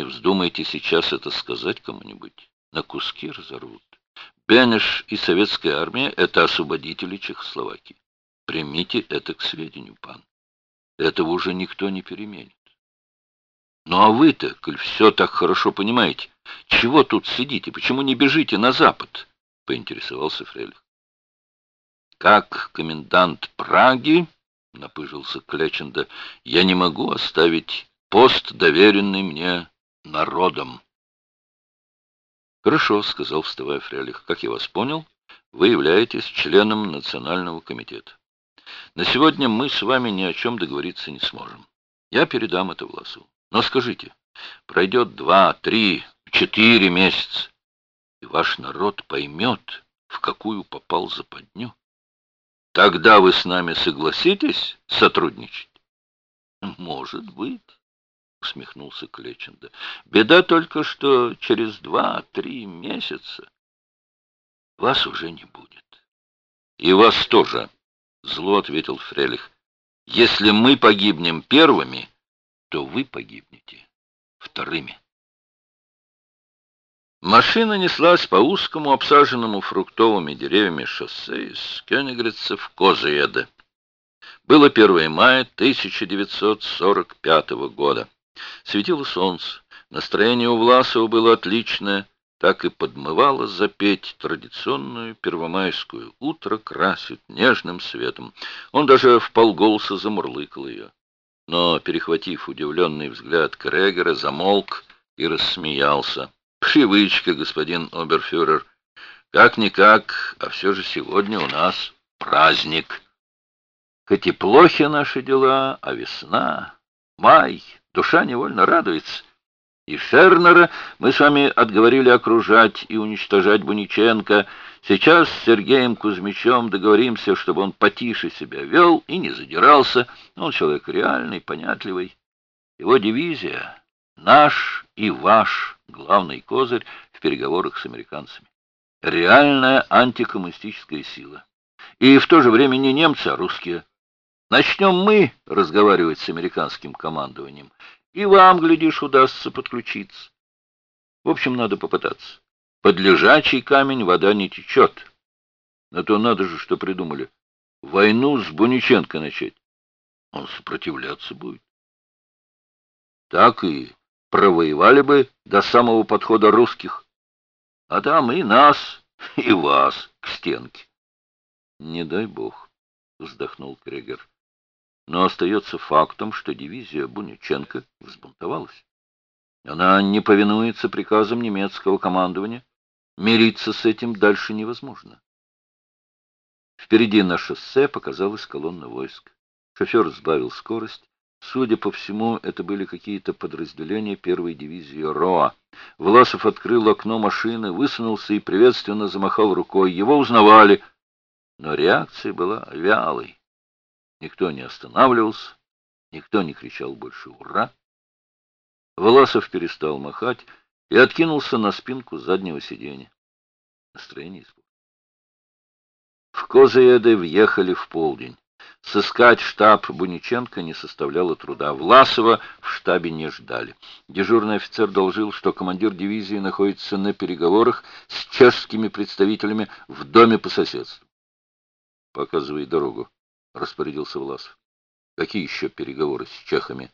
не вздумайте сейчас это сказать кому-нибудь. На куски разорвут. Бенеш и советская армия — это освободители Чехословакии. Примите это к сведению, пан. Этого уже никто не переменит. Ну а вы-то, коль все так хорошо понимаете, чего тут сидите, почему не бежите на запад? Поинтересовался Фрелих. Как комендант Праги, напыжился Кляченда, я не могу оставить пост, доверенный мне народом. Хорошо, сказал, вставая Фрелих. Как я вас понял, вы являетесь членом Национального комитета. На сегодня мы с вами ни о чем договориться не сможем. Я передам это Власу. Но скажите, пройдет два, три, четыре месяца, и ваш народ поймет, в какую попал западню. Тогда вы с нами согласитесь сотрудничать? Может быть, усмехнулся Клеченда. Беда только, что через два-три месяца вас уже не будет. И вас тоже, зло ответил Фрелих. Если мы погибнем первыми, то вы погибнете вторыми. Машина неслась по узкому, обсаженному фруктовыми деревьями шоссе из Кёнигрица в Козыеде. Было 1 мая 1945 года. Светило солнце, настроение у Власова было отличное, так и подмывало запеть традиционную первомайскую «Утро красит нежным светом». Он даже в полголоса замурлыкал ее но, перехватив удивленный взгляд Крегера, замолк и рассмеялся. «Привычка, господин оберфюрер. Как-никак, а все же сегодня у нас праздник. Хоть и плохи наши дела, а весна, май, душа невольно радуется». И Шернера мы с вами отговорили окружать и уничтожать Буниченко. Сейчас с Сергеем Кузьмичем договоримся, чтобы он потише себя вел и не задирался. Он человек реальный, понятливый. Его дивизия — наш и ваш главный козырь в переговорах с американцами. Реальная антикоммунистическая сила. И в то же время не немцы, а русские. Начнем мы разговаривать с американским командованием, и вам, глядишь, удастся подключиться. В общем, надо попытаться. Под лежачий камень вода не течет. На то надо же, что придумали. Войну с Буниченко начать. Он сопротивляться будет. Так и провоевали бы до самого подхода русских. А там и нас, и вас к стенке. Не дай бог, вздохнул Крегер но остается фактом, что дивизия Буниченко взбунтовалась. Она не повинуется приказам немецкого командования. Мириться с этим дальше невозможно. Впереди на шоссе показалась колонна войск. Шофер сбавил скорость. Судя по всему, это были какие-то подразделения первой дивизии РОА. Власов открыл окно машины, высунулся и приветственно замахал рукой. Его узнавали, но реакция была вялой. Никто не останавливался, никто не кричал больше «Ура!». Волосов перестал махать и откинулся на спинку заднего сиденья. Настроение испортилось. В Козыеды въехали в полдень. Сыскать штаб Буниченко не составляло труда. Власова в штабе не ждали. Дежурный офицер доложил, что командир дивизии находится на переговорах с чешскими представителями в доме по соседству. «Показывай дорогу», — распорядился Власов. «Какие еще переговоры с чехами?»